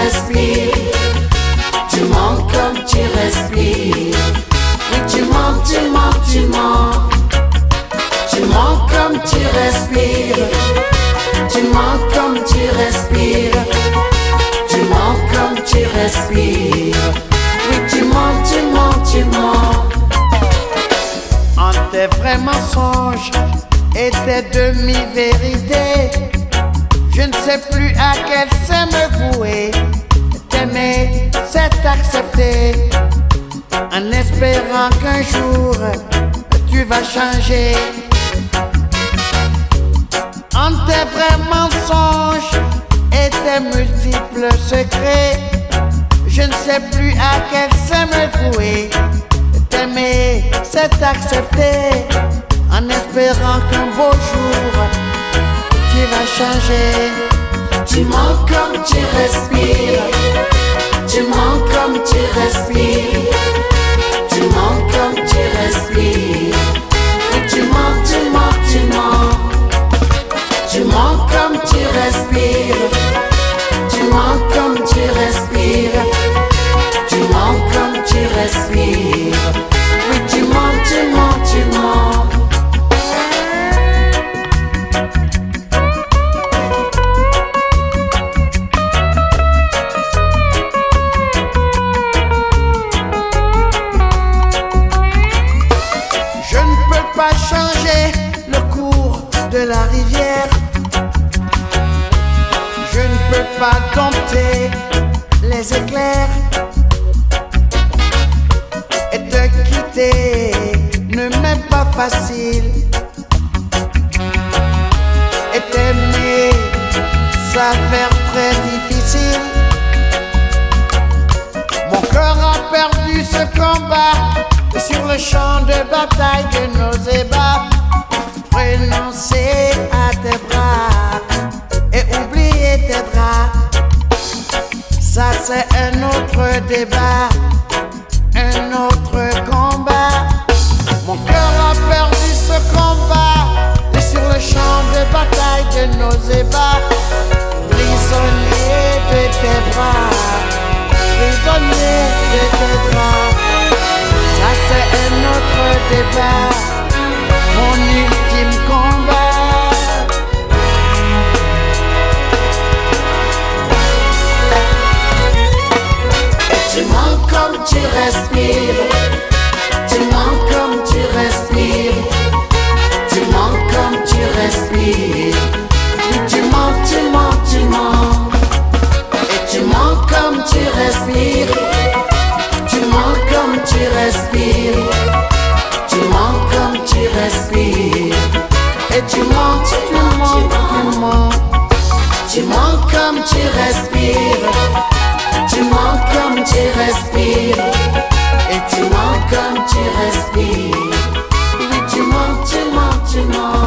respires. Tu mens comme tu respires. Oui, tu mens, tu mens, tu mens. Tu mens comme tu respires. Tu mens comme tu respires. Tu mens comme tu respires. Oui, tu mens, tu mens, tu mens. En tes vrais mensonges et tes demi-vérités, je ne sais plus à quel sein me vouer. T'aimer, c'est accepter, en espérant qu'un jour tu vas changer. En tes vrais mensonges et tes multiples secrets, je ne sais plus à quel sein me vouer. T'aimer, c'est accepter, en espérant qu'un beau jour Tu mens comme tu respires. Tu mens comme tu respires. La rivière. Je ne peux pas dompter les éclairs. Et te quitter ne m'est pas facile. Et t'aimer s'avère très difficile. Mon cœur a perdu ce combat sur le champ de bataille de nos ébats. Renoncer à tes bras et oublier tes draps. Ça c'est un autre débat, un autre combat. Mon cœur a perdu ce combat et sur le champ de bataille de nos ébats. Prisonnier de tes bras, prisonnier de tes draps. Ça c'est un autre débat, Tu mens comme tu respires. tomorrow.